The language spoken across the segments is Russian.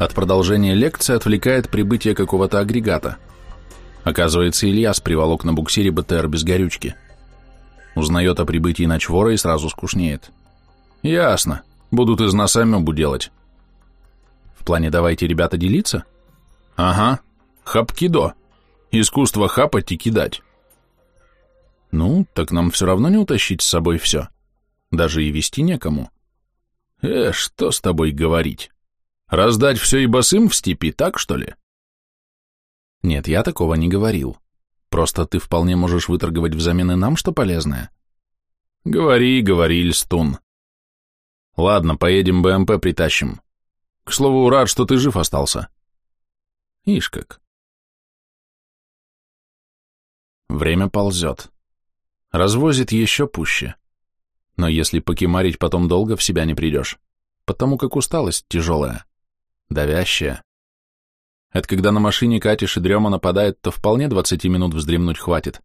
От продолжения лекции отвлекает прибытие какого-то агрегата. Оказывается, Ильяс приволок на буксире БТР без горючки. Узнает о прибытии ночвора и сразу скучнеет. Ясно. Будут из нас амебу делать. В плане «давайте, ребята, делиться»? Ага. Хапкидо. Искусство хапать и кидать. Ну, так нам все равно не утащить с собой все. Даже и вести некому. Э, что с тобой говорить? Раздать все и босым в степи, так что ли? Нет, я такого не говорил. Просто ты вполне можешь выторговать взамен и нам что полезное. Говори, говори, Льстун. Ладно, поедем БМП притащим. К слову, рад, что ты жив остался. Ишь как. Время ползет. Развозит еще пуще. Но если покемарить потом долго, в себя не придешь, потому как усталость тяжелая давящая. Это когда на машине катишь и дрема нападает, то вполне 20 минут вздремнуть хватит.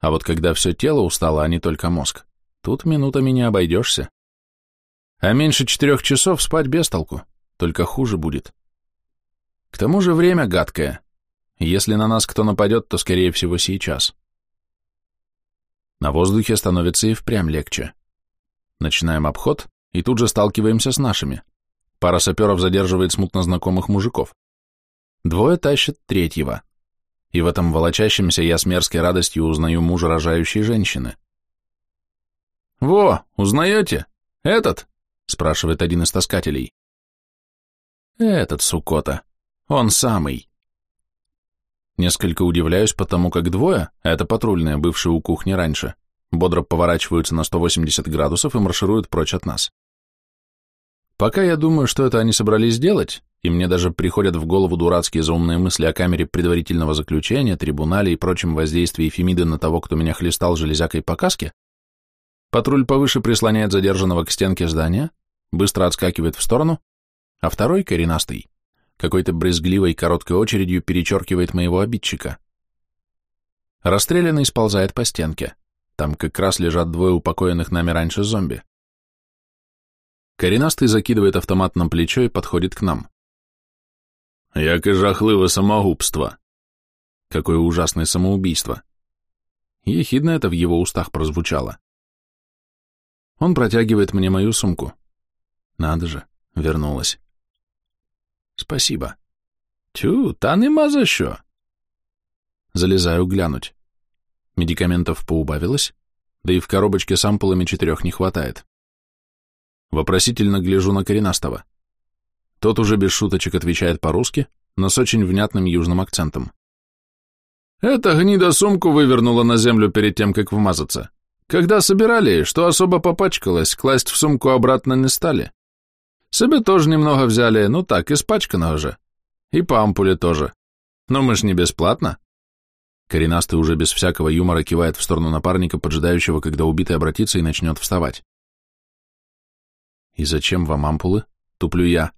А вот когда все тело устало, а не только мозг, тут минутами не обойдешься. А меньше четырех часов спать без толку, только хуже будет. К тому же время гадкое. Если на нас кто нападет, то, скорее всего, сейчас. На воздухе становится и впрямь легче. Начинаем обход, и тут же сталкиваемся с нашими. Пара саперов задерживает смутно знакомых мужиков. Двое тащат третьего. И в этом волочащемся я с мерзкой радостью узнаю мужа рожающей женщины. «Во, узнаете? Этот?» — спрашивает один из таскателей. «Этот, сукота. Он самый». Несколько удивляюсь, потому как двое, это патрульные, бывшие у кухни раньше, бодро поворачиваются на 180 градусов и маршируют прочь от нас. Пока я думаю, что это они собрались сделать, и мне даже приходят в голову дурацкие заумные мысли о камере предварительного заключения, трибунале и прочем воздействии Фемиды на того, кто меня хлестал железякой по каске, патруль повыше прислоняет задержанного к стенке здания, быстро отскакивает в сторону, а второй, коренастый, какой-то брезгливой короткой очередью перечеркивает моего обидчика. Расстрелянный сползает по стенке. Там как раз лежат двое упокоенных нами раньше зомби. Коренастый закидывает автомат на плечо и подходит к нам. «Як и жахливе самогубство!» Какое ужасное самоубийство! Ехидно это в его устах прозвучало. Он протягивает мне мою сумку. Надо же, вернулась. Спасибо. Тю, та нема за що. Залезаю глянуть. Медикаментов поубавилось, да и в коробочке с ампулами четырех не хватает. Вопросительно гляжу на коренастого. Тот уже без шуточек отвечает по-русски, но с очень внятным южным акцентом. «Эта гнида сумку вывернула на землю перед тем, как вмазаться. Когда собирали, что особо попачкалось, класть в сумку обратно не стали. Себе тоже немного взяли, ну так, испачкано уже. И по ампуле тоже. Но мы ж не бесплатно». Коренастый уже без всякого юмора кивает в сторону напарника, поджидающего, когда убитый обратится и начнет вставать. И зачем вам ампулы? Туплю я.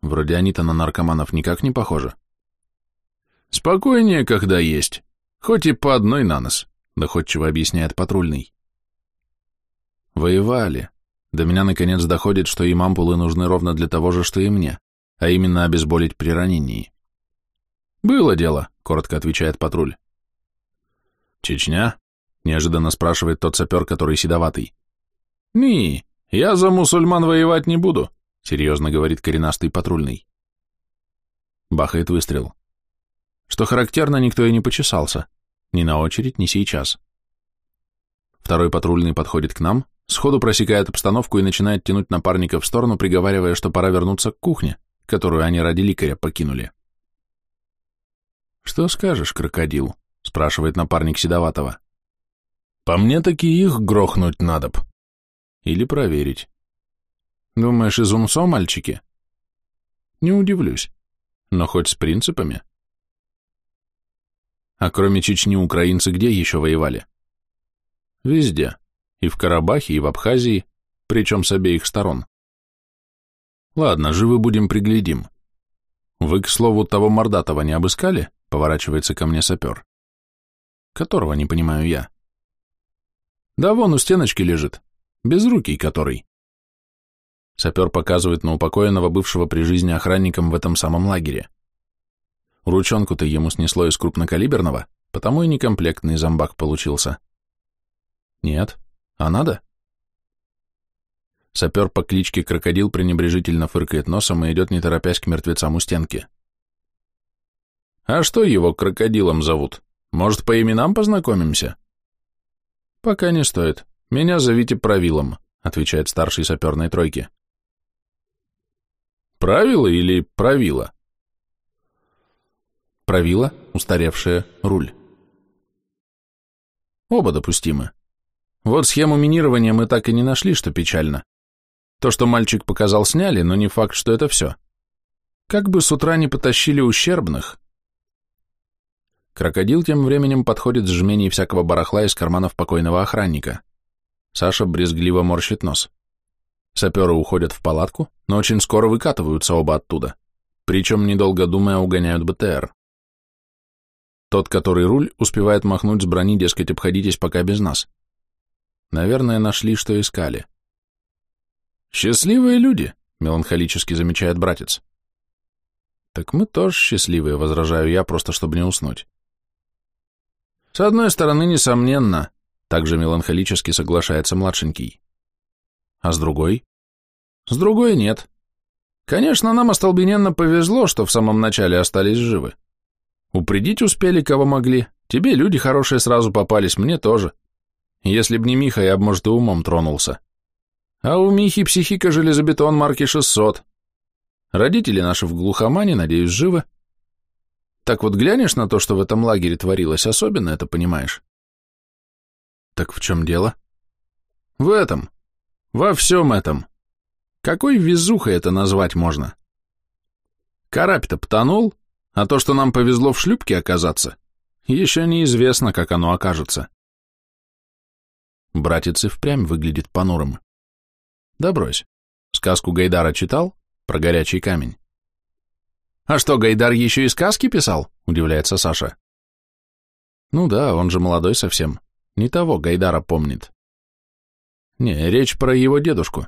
Вроде они-то на наркоманов никак не похожи. Спокойнее, когда есть. Хоть и по одной на нос, доходчиво объясняет патрульный. Воевали. До меня наконец доходит, что им ампулы нужны ровно для того же, что и мне, а именно обезболить при ранении. «Было дело», — коротко отвечает патруль. «Чечня?» — неожиданно спрашивает тот сапер, который седоватый. «Ни, «Я за мусульман воевать не буду», — серьезно говорит коренастый патрульный. Бахает выстрел. Что характерно, никто и не почесался. Ни на очередь, ни сейчас. Второй патрульный подходит к нам, сходу просекает обстановку и начинает тянуть напарника в сторону, приговаривая, что пора вернуться к кухне, которую они ради ликаря покинули. «Что скажешь, крокодил?» — спрашивает напарник Седоватого. «По мне таки их грохнуть надо или проверить. Думаешь, из умсо, мальчики? Не удивлюсь. Но хоть с принципами. А кроме Чечни украинцы где еще воевали? Везде. И в Карабахе, и в Абхазии, причем с обеих сторон. Ладно, живы будем приглядим. Вы, к слову, того мордатого не обыскали? Поворачивается ко мне сапер. Которого не понимаю я. Да вон у стеночки лежит, Безрукий который. Сапер показывает на упокоенного бывшего при жизни охранником в этом самом лагере. Ручонку-то ему снесло из крупнокалиберного, потому и некомплектный зомбак получился. Нет, а надо? Сапер по кличке Крокодил пренебрежительно фыркает носом и идет не торопясь к мертвецам у стенки. А что его крокодилом зовут? Может, по именам познакомимся? Пока не стоит. Меня зовите Правилом, отвечает старший саперной тройки. Правило или правило? Правило, устаревшее, руль. Оба допустимы. Вот схему минирования мы так и не нашли, что печально. То, что мальчик показал, сняли, но не факт, что это все. Как бы с утра не потащили ущербных. Крокодил тем временем подходит с жменей всякого барахла из карманов покойного охранника. Саша брезгливо морщит нос. Саперы уходят в палатку, но очень скоро выкатываются оба оттуда, причем, недолго думая, угоняют БТР. Тот, который руль, успевает махнуть с брони, дескать, обходитесь пока без нас. Наверное, нашли, что искали. «Счастливые люди», — меланхолически замечает братец. «Так мы тоже счастливые», — возражаю я, просто чтобы не уснуть. «С одной стороны, несомненно», — также меланхолически соглашается младшенький. «А с другой?» «С другой нет. Конечно, нам остолбененно повезло, что в самом начале остались живы. Упредить успели, кого могли. Тебе люди хорошие сразу попались, мне тоже. Если б не Миха, я бы, может, и умом тронулся. А у Михи психика железобетон марки 600. Родители наши в глухомане, надеюсь, живы. Так вот глянешь на то, что в этом лагере творилось, особенно это понимаешь. Так в чем дело? В этом. Во всем этом. Какой везухой это назвать можно? Карапь-то потонул, а то, что нам повезло в шлюпке оказаться, еще неизвестно, как оно окажется. Братец и впрямь выглядит понурым. Да брось. Сказку Гайдара читал? Про горячий камень. А что, Гайдар еще и сказки писал? Удивляется Саша. Ну да, он же молодой совсем. Не того Гайдара помнит. Не, речь про его дедушку.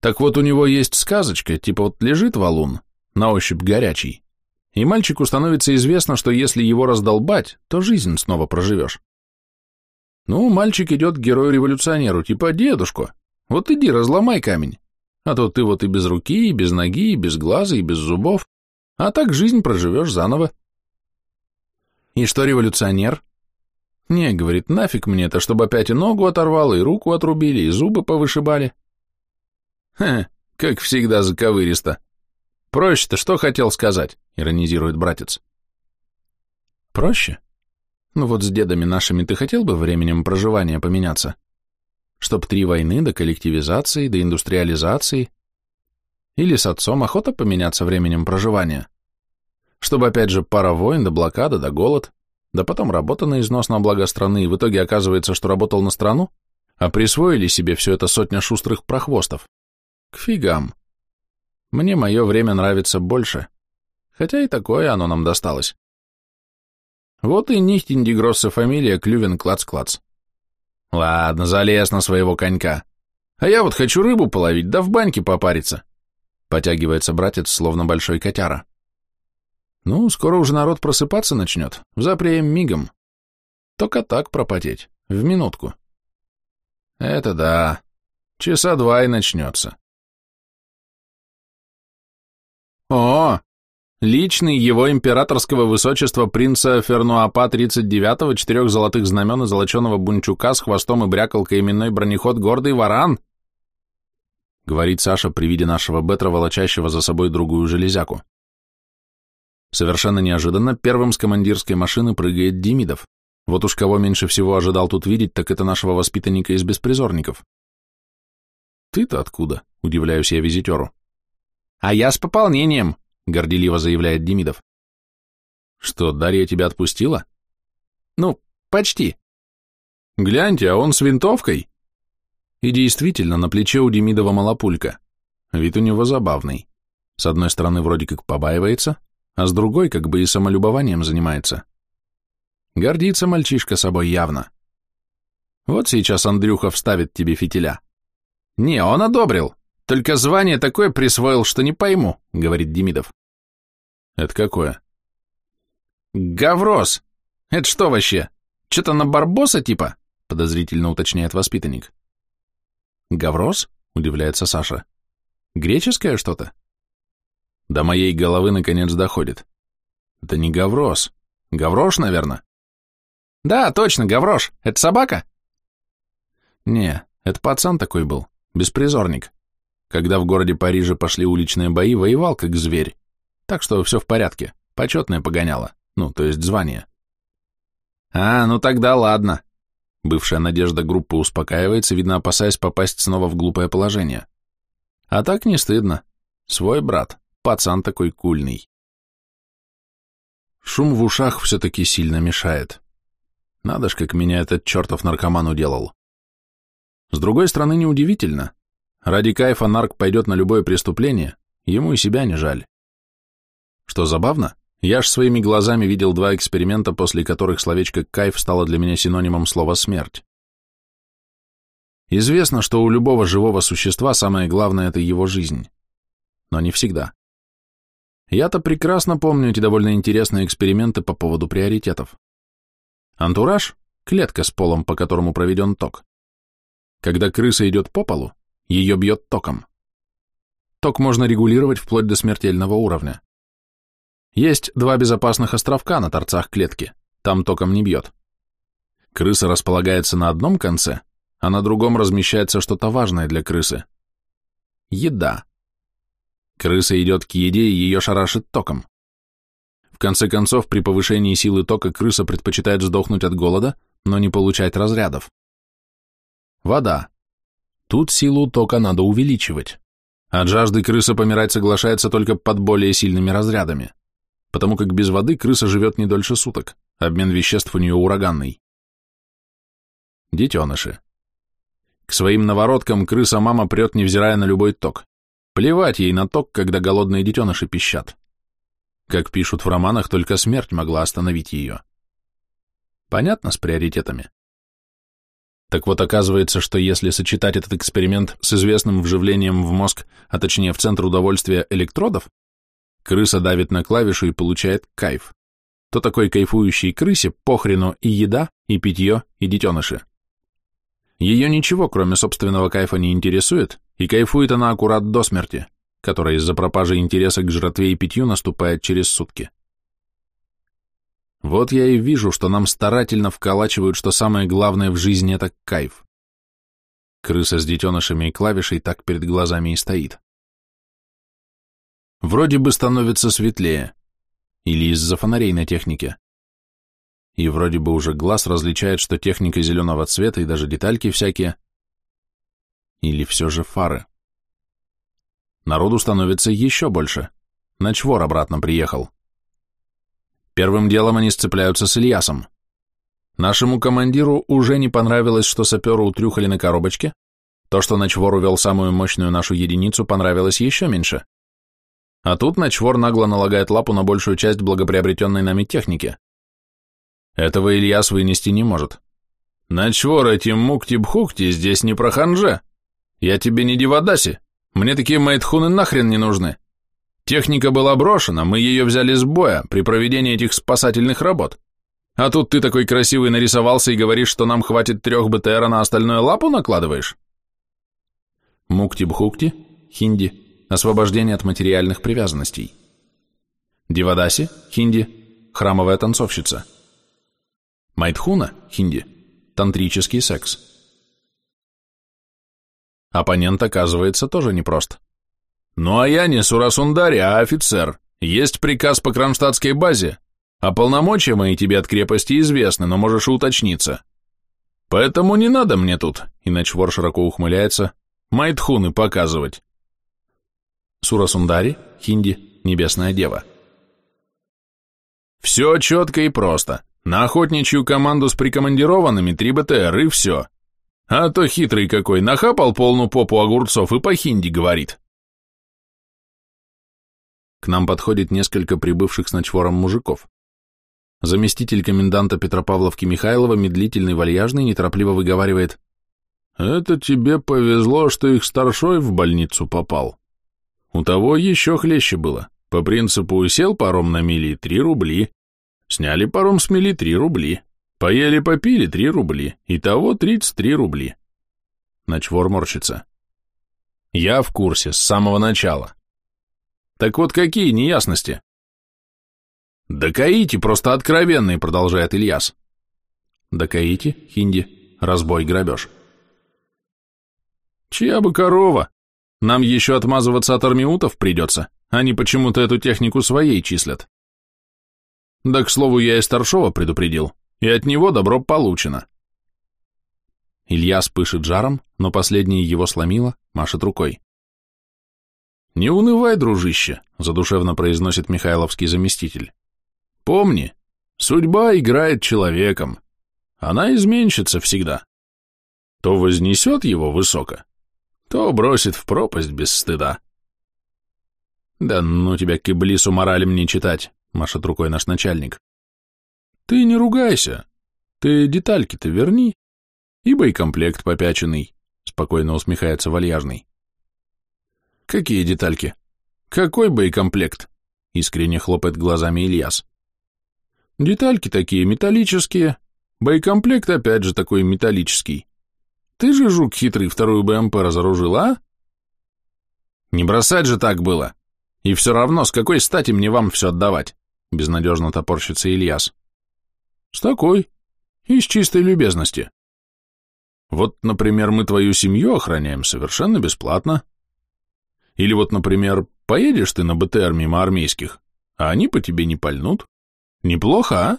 Так вот у него есть сказочка, типа вот лежит валун, на ощупь горячий, и мальчику становится известно, что если его раздолбать, то жизнь снова проживешь. Ну, мальчик идет к герою-революционеру, типа дедушку, вот иди разломай камень, а то ты вот и без руки, и без ноги, и без глаза, и без зубов, а так жизнь проживешь заново. И что революционер? Не, говорит, нафиг мне это, чтобы опять и ногу оторвало, и руку отрубили, и зубы повышибали. Хе, как всегда заковыристо. Проще-то что хотел сказать? Иронизирует братец. Проще? Ну вот с дедами нашими ты хотел бы временем проживания поменяться? Чтоб три войны до коллективизации, до индустриализации? Или с отцом охота поменяться временем проживания? Чтобы опять же пара войн, до блокада, до голод, да потом работа на износ на благо страны, и в итоге оказывается, что работал на страну, а присвоили себе все это сотня шустрых прохвостов. К фигам. Мне мое время нравится больше, хотя и такое оно нам досталось. Вот и Нихтиндигросса фамилия Клювен-Клац-Клац. Ладно, залез на своего конька. А я вот хочу рыбу половить, да в баньке попариться. Потягивается братец, словно большой котяра. Ну, скоро уже народ просыпаться начнет, запреем мигом. Только так пропотеть, в минутку. Это да, часа два и начнется. О, личный его императорского высочества принца Фернуапа 39-го, четырех золотых знамен и золоченого бунчука с хвостом и брякалкой именной бронеход «Гордый варан», говорит Саша при виде нашего Бетра, волочащего за собой другую железяку. Совершенно неожиданно первым с командирской машины прыгает Демидов. Вот уж кого меньше всего ожидал тут видеть, так это нашего воспитанника из беспризорников. «Ты-то откуда?» — удивляюсь я визитеру. «А я с пополнением», — горделиво заявляет Демидов. «Что, Дарья тебя отпустила?» «Ну, почти». «Гляньте, а он с винтовкой?» И действительно, на плече у Демидова малопулька. Вид у него забавный. С одной стороны, вроде как побаивается, а с другой, как бы и самолюбованием занимается. Гордится мальчишка собой явно. Вот сейчас Андрюха вставит тебе фитиля. Не, он одобрил. Только звание такое присвоил, что не пойму, говорит Демидов. Это какое? Гаврос. Это что вообще? Что-то на барбоса типа? Подозрительно уточняет воспитанник. Гаврос? Удивляется Саша. Греческое что-то? До моей головы наконец доходит. Это не Гаврос. Гаврош, наверное? Да, точно, Гаврош. Это собака? Не, это пацан такой был, беспризорник. Когда в городе Париже пошли уличные бои, воевал как зверь. Так что все в порядке, почетное погоняло, ну, то есть звание. А, ну тогда ладно. Бывшая надежда группы успокаивается, видно, опасаясь попасть снова в глупое положение. А так не стыдно. Свой брат, пацан такой кульный. Шум в ушах все-таки сильно мешает. Надо ж, как меня этот чертов наркоман уделал. С другой стороны, неудивительно. Ради кайфа нарк пойдет на любое преступление, ему и себя не жаль. Что забавно, я ж своими глазами видел два эксперимента, после которых словечко «кайф» стало для меня синонимом слова «смерть». Известно, что у любого живого существа самое главное – это его жизнь. Но не всегда. Я-то прекрасно помню эти довольно интересные эксперименты по поводу приоритетов. Антураж – клетка с полом, по которому проведен ток. Когда крыса идет по полу, ее бьет током. Ток можно регулировать вплоть до смертельного уровня. Есть два безопасных островка на торцах клетки, там током не бьет. Крыса располагается на одном конце, а на другом размещается что-то важное для крысы. Еда. Крыса идет к еде и ее шарашит током. В конце концов, при повышении силы тока крыса предпочитает сдохнуть от голода, но не получать разрядов. Вода. Тут силу тока надо увеличивать. От жажды крыса помирать соглашается только под более сильными разрядами потому как без воды крыса живет не дольше суток, обмен веществ у нее ураганный. Детеныши. К своим новородкам крыса-мама прет, невзирая на любой ток. Плевать ей на ток, когда голодные детеныши пищат. Как пишут в романах, только смерть могла остановить ее. Понятно с приоритетами? Так вот, оказывается, что если сочетать этот эксперимент с известным вживлением в мозг, а точнее в центр удовольствия электродов, Крыса давит на клавишу и получает кайф. То такой кайфующей крысе похрену и еда, и питье, и детеныши. Ее ничего, кроме собственного кайфа, не интересует, и кайфует она аккурат до смерти, которая из-за пропажи интереса к жратве и питью наступает через сутки. Вот я и вижу, что нам старательно вколачивают, что самое главное в жизни — это кайф. Крыса с детенышами и клавишей так перед глазами и стоит. Вроде бы становится светлее. Или из-за фонарей на технике. И вроде бы уже глаз различает, что техника зеленого цвета и даже детальки всякие. Или все же фары. Народу становится еще больше. Ночвор обратно приехал. Первым делом они сцепляются с Ильясом. Нашему командиру уже не понравилось, что саперу утрюхали на коробочке. То, что Ночвор увел самую мощную нашу единицу, понравилось еще меньше. А тут Ночвор нагло налагает лапу на большую часть благоприобретенной нами техники. Этого Ильяс вынести не может. Ночвор, эти мукти-бхукти здесь не про ханже. Я тебе не дивадаси. Мне такие майтхуны нахрен не нужны. Техника была брошена, мы ее взяли с боя при проведении этих спасательных работ. А тут ты такой красивый нарисовался и говоришь, что нам хватит трех БТР, а на остальное лапу накладываешь? Мукти-бхукти, хинди, освобождение от материальных привязанностей. Дивадаси, хинди, храмовая танцовщица. Майтхуна, хинди, тантрический секс. Оппонент, оказывается, тоже непрост. Ну а я не Сурасундари, а офицер. Есть приказ по кронштадтской базе, а полномочия мои тебе от крепости известны, но можешь уточниться. Поэтому не надо мне тут, иначе вор широко ухмыляется, майтхуны показывать. Сура Сундари, хинди, Небесная Дева. Все четко и просто. На охотничью команду с прикомандированными три БТР и все. А то хитрый какой, нахапал полную попу огурцов и по хинди говорит. К нам подходит несколько прибывших с ночвором мужиков. Заместитель коменданта Петропавловки Михайлова, медлительный, вальяжный, неторопливо выговаривает Это тебе повезло, что их старшой в больницу попал. У того еще хлеще было. По принципу сел паром на мили три рубли. Сняли паром с мили три рубли. Поели-попили три рубли. Итого тридцать три рубли. Начвор морщится. Я в курсе, с самого начала. Так вот какие неясности? Да каити просто откровенные, продолжает Ильяс. Да каити, хинди, разбой, грабеж. Чья бы корова? Нам еще отмазываться от армиутов придется. Они почему-то эту технику своей числят. Да, к слову, я и старшова предупредил, и от него добро получено. Илья спышет жаром, но последнее его сломило, машет рукой. «Не унывай, дружище», — задушевно произносит Михайловский заместитель. «Помни, судьба играет человеком. Она изменщится всегда. То вознесет его высоко, то бросит в пропасть без стыда». «Да ну тебя к Иблису моралем не читать», — машет рукой наш начальник. «Ты не ругайся. Ты детальки-то верни, и боекомплект попяченный, спокойно усмехается вальяжный. Какие детальки? Какой боекомплект? Искренне хлопает глазами Ильяс. Детальки такие металлические, боекомплект опять же такой металлический. Ты же, жук хитрый, вторую БМП разоружил, а? Не бросать же так было. И все равно, с какой стати мне вам все отдавать? Безнадежно топорщится Ильяс. С такой. Из чистой любезности. Вот, например, мы твою семью охраняем совершенно бесплатно. Или вот, например, поедешь ты на БТР мимо армейских, а они по тебе не пальнут. Неплохо, а?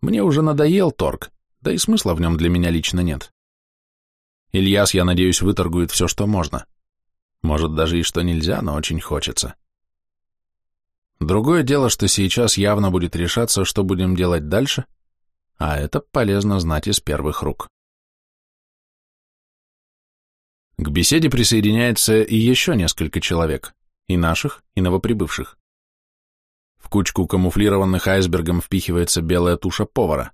Мне уже надоел торг, да и смысла в нем для меня лично нет. Ильяс, я надеюсь, выторгует все, что можно. Может, даже и что нельзя, но очень хочется. Другое дело, что сейчас явно будет решаться, что будем делать дальше, а это полезно знать из первых рук. К беседе присоединяется и еще несколько человек, и наших, и новоприбывших. В кучку камуфлированных айсбергом впихивается белая туша повара.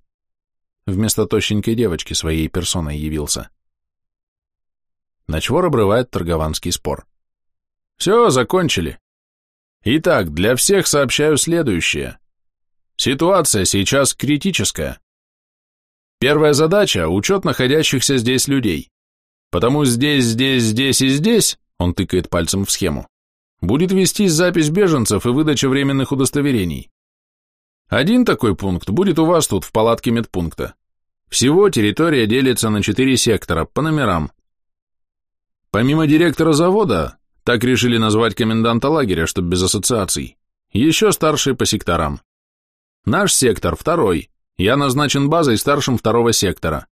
Вместо тощенькой девочки своей персоной явился. Ночвор обрывает торгованский спор. Все, закончили. Итак, для всех сообщаю следующее. Ситуация сейчас критическая. Первая задача – учет находящихся здесь людей. Потому здесь, здесь, здесь и здесь, он тыкает пальцем в схему, будет вестись запись беженцев и выдача временных удостоверений. Один такой пункт будет у вас тут, в палатке медпункта. Всего территория делится на четыре сектора, по номерам. Помимо директора завода, так решили назвать коменданта лагеря, чтобы без ассоциаций, еще старшие по секторам. Наш сектор второй, я назначен базой старшим второго сектора.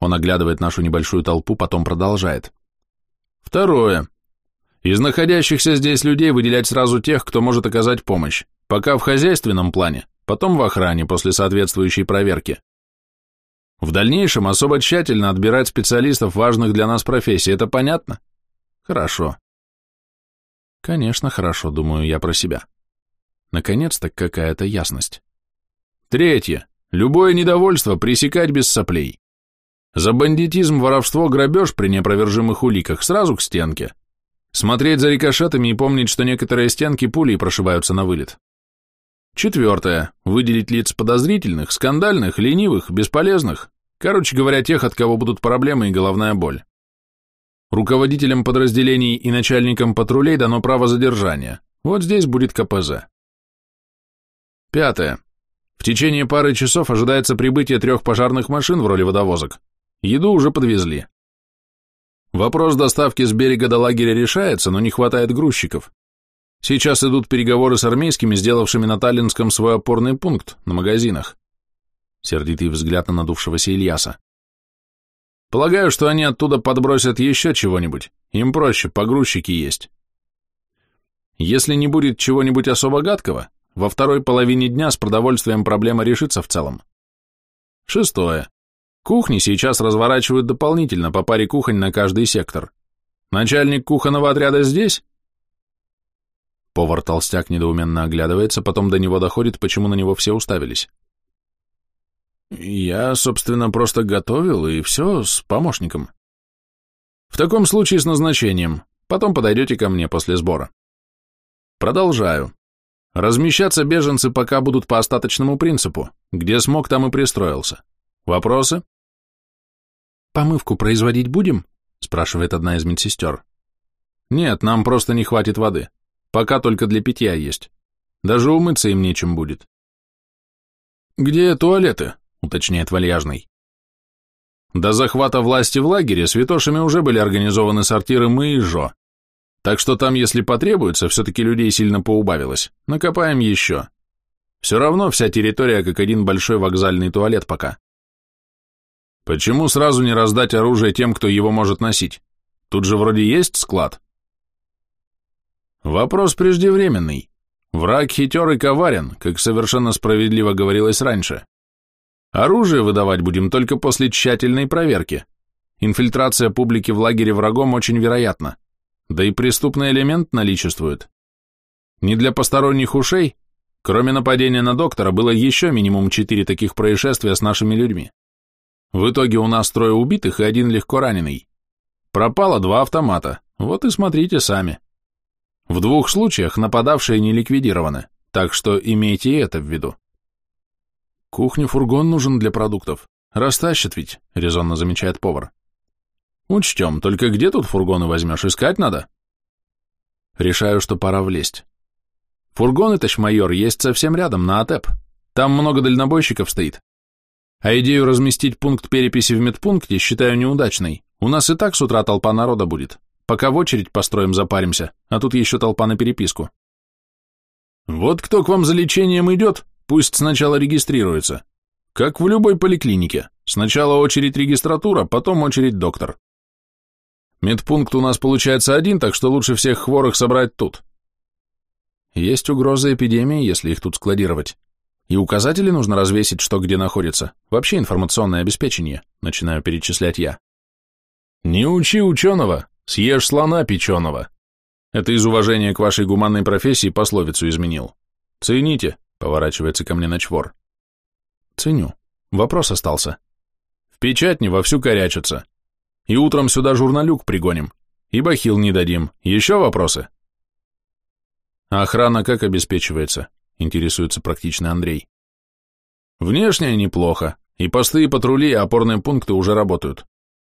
Он оглядывает нашу небольшую толпу, потом продолжает. Второе. Из находящихся здесь людей выделять сразу тех, кто может оказать помощь, пока в хозяйственном плане, потом в охране после соответствующей проверки. В дальнейшем особо тщательно отбирать специалистов важных для нас профессий, это понятно? Хорошо. Конечно, хорошо, думаю я про себя. Наконец-то какая-то ясность. Третье. Любое недовольство пресекать без соплей. За бандитизм, воровство, грабеж при неопровержимых уликах сразу к стенке. Смотреть за рикошетами и помнить, что некоторые стенки пулей прошиваются на вылет. Четвертое. Выделить лиц подозрительных, скандальных, ленивых, бесполезных. Короче говоря, тех, от кого будут проблемы и головная боль. Руководителям подразделений и начальникам патрулей дано право задержания. Вот здесь будет КПЗ. Пятое. В течение пары часов ожидается прибытие трех пожарных машин в роли водовозок. Еду уже подвезли. Вопрос доставки с берега до лагеря решается, но не хватает грузчиков. Сейчас идут переговоры с армейскими, сделавшими на Таллинском свой опорный пункт на магазинах. Сердитый взгляд на надувшегося Ильяса. Полагаю, что они оттуда подбросят еще чего-нибудь. Им проще, погрузчики есть. Если не будет чего-нибудь особо гадкого, во второй половине дня с продовольствием проблема решится в целом. Шестое. Кухни сейчас разворачивают дополнительно по паре кухонь на каждый сектор. Начальник кухонного отряда здесь? Повар-толстяк недоуменно оглядывается, потом до него доходит, почему на него все уставились. Я, собственно, просто готовил, и все с помощником. В таком случае с назначением. Потом подойдете ко мне после сбора. Продолжаю. Размещаться беженцы пока будут по остаточному принципу. Где смог, там и пристроился. Вопросы? «Помывку производить будем?» – спрашивает одна из медсестер. «Нет, нам просто не хватит воды. Пока только для питья есть. Даже умыться им нечем будет». «Где туалеты?» – уточняет Вальяжный. До захвата власти в лагере святошами уже были организованы сортиры мы и Жо. Так что там, если потребуется, все-таки людей сильно поубавилось. Накопаем еще. Все равно вся территория как один большой вокзальный туалет пока. Почему сразу не раздать оружие тем, кто его может носить? Тут же вроде есть склад. Вопрос преждевременный. Враг хитер и коварен, как совершенно справедливо говорилось раньше. Оружие выдавать будем только после тщательной проверки. Инфильтрация публики в лагере врагом очень вероятна. Да и преступный элемент наличествует. Не для посторонних ушей, кроме нападения на доктора, было еще минимум четыре таких происшествия с нашими людьми. В итоге у нас трое убитых и один легко раненый. Пропало два автомата, вот и смотрите сами. В двух случаях нападавшие не ликвидированы, так что имейте это в виду. Кухне фургон нужен для продуктов. Растащат ведь, резонно замечает повар. Учтем, только где тут фургоны возьмешь, искать надо? Решаю, что пора влезть. Фургон, это майор, есть совсем рядом, на АТЭП. Там много дальнобойщиков стоит. А идею разместить пункт переписи в медпункте считаю неудачной. У нас и так с утра толпа народа будет. Пока в очередь построим, запаримся, а тут еще толпа на переписку. Вот кто к вам за лечением идет, пусть сначала регистрируется. Как в любой поликлинике. Сначала очередь регистратура, потом очередь доктор. Медпункт у нас получается один, так что лучше всех хворых собрать тут. Есть угроза эпидемии, если их тут складировать. И указатели нужно развесить, что где находится. Вообще информационное обеспечение, начинаю перечислять я. Не учи ученого, съешь слона печеного. Это из уважения к вашей гуманной профессии пословицу изменил. Цените, поворачивается ко мне начвор. Ценю. Вопрос остался. В печатне вовсю корячатся. И утром сюда журналюк пригоним. И бахил не дадим. Еще вопросы? Охрана как обеспечивается? интересуется практичный Андрей. Внешне неплохо, и посты, и патрули, и опорные пункты уже работают.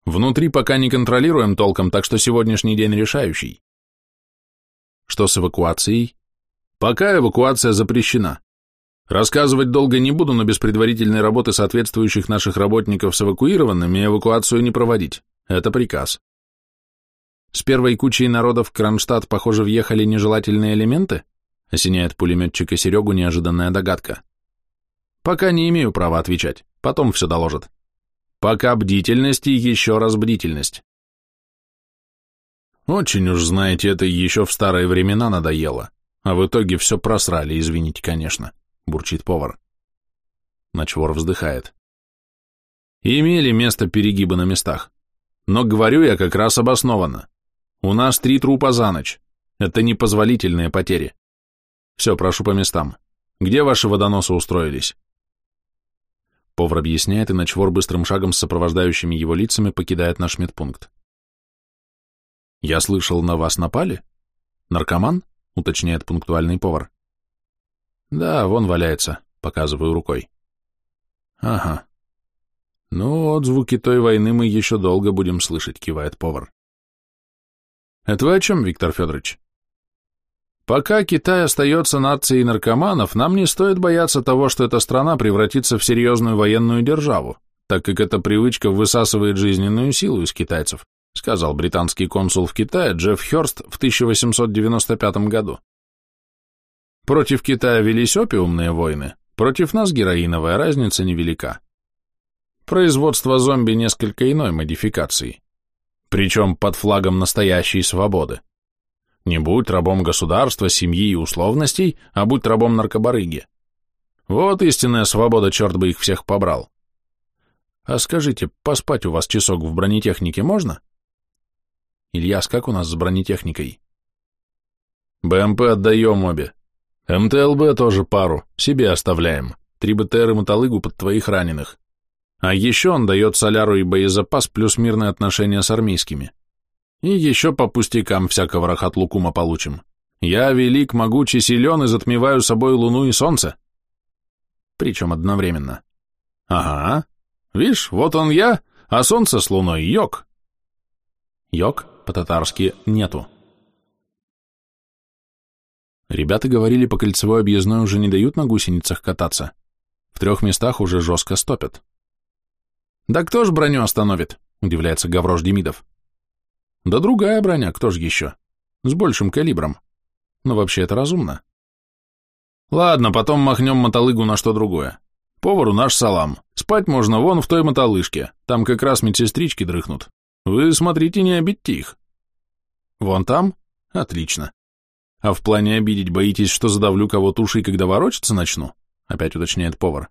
Внутри пока не контролируем толком, так что сегодняшний день решающий. Что с эвакуацией? Пока эвакуация запрещена. Рассказывать долго не буду, но без предварительной работы соответствующих наших работников с эвакуированными эвакуацию не проводить. Это приказ. С первой кучей народов в Кронштадт, похоже, въехали нежелательные элементы? Осеняет пулеметчика Серегу неожиданная догадка. Пока не имею права отвечать, потом все доложат. Пока бдительность и еще раз бдительность. Очень уж, знаете, это еще в старые времена надоело, а в итоге все просрали, извините, конечно, бурчит повар. Ночвор вздыхает. Имели место перегибы на местах. Но говорю я как раз обоснованно. У нас три трупа за ночь. Это непозволительные потери. Все, прошу по местам. Где ваши водоносы устроились? Повар объясняет, и ночвор быстрым шагом с сопровождающими его лицами покидает наш медпункт. «Я слышал, на вас напали? Наркоман?» — уточняет пунктуальный повар. «Да, вон валяется», — показываю рукой. «Ага. Ну, отзвуки той войны мы еще долго будем слышать», — кивает повар. «Это вы о чем, Виктор Федорович?» Пока Китай остается нацией наркоманов, нам не стоит бояться того, что эта страна превратится в серьезную военную державу, так как эта привычка высасывает жизненную силу из китайцев, сказал британский консул в Китае Джефф Хёрст в 1895 году. Против Китая велись опиумные войны, против нас героиновая разница невелика. Производство зомби несколько иной модификации, причем под флагом настоящей свободы. Не будь рабом государства, семьи и условностей, а будь рабом наркобарыги. Вот истинная свобода, черт бы их всех побрал. А скажите, поспать у вас часок в бронетехнике можно? Ильяс, как у нас с бронетехникой? БМП отдаем обе. МТЛБ тоже пару, себе оставляем. Три БТР и мотолыгу под твоих раненых. А еще он дает соляру и боезапас плюс мирные отношения с армейскими. И еще по пустякам всякого рахат-лукума получим. Я велик, могучий, силен и затмеваю собой луну и солнце. Причем одновременно. Ага. Видишь, вот он я, а солнце с луной йог. Йог по-татарски нету. Ребята говорили, по кольцевой объездной уже не дают на гусеницах кататься. В трех местах уже жестко стопят. «Да кто ж броню остановит?» — удивляется Гаврош Демидов. «Да другая броня, кто ж еще? С большим калибром. Но вообще это разумно». «Ладно, потом махнем мотолыгу на что другое. Повару наш салам. Спать можно вон в той мотолыжке. Там как раз медсестрички дрыхнут. Вы смотрите, не обидьте их». «Вон там? Отлично. А в плане обидеть боитесь, что задавлю кого тушей, когда ворочаться начну?» Опять уточняет повар.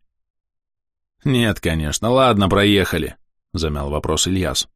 «Нет, конечно. Ладно, проехали», — замял вопрос Ильяс.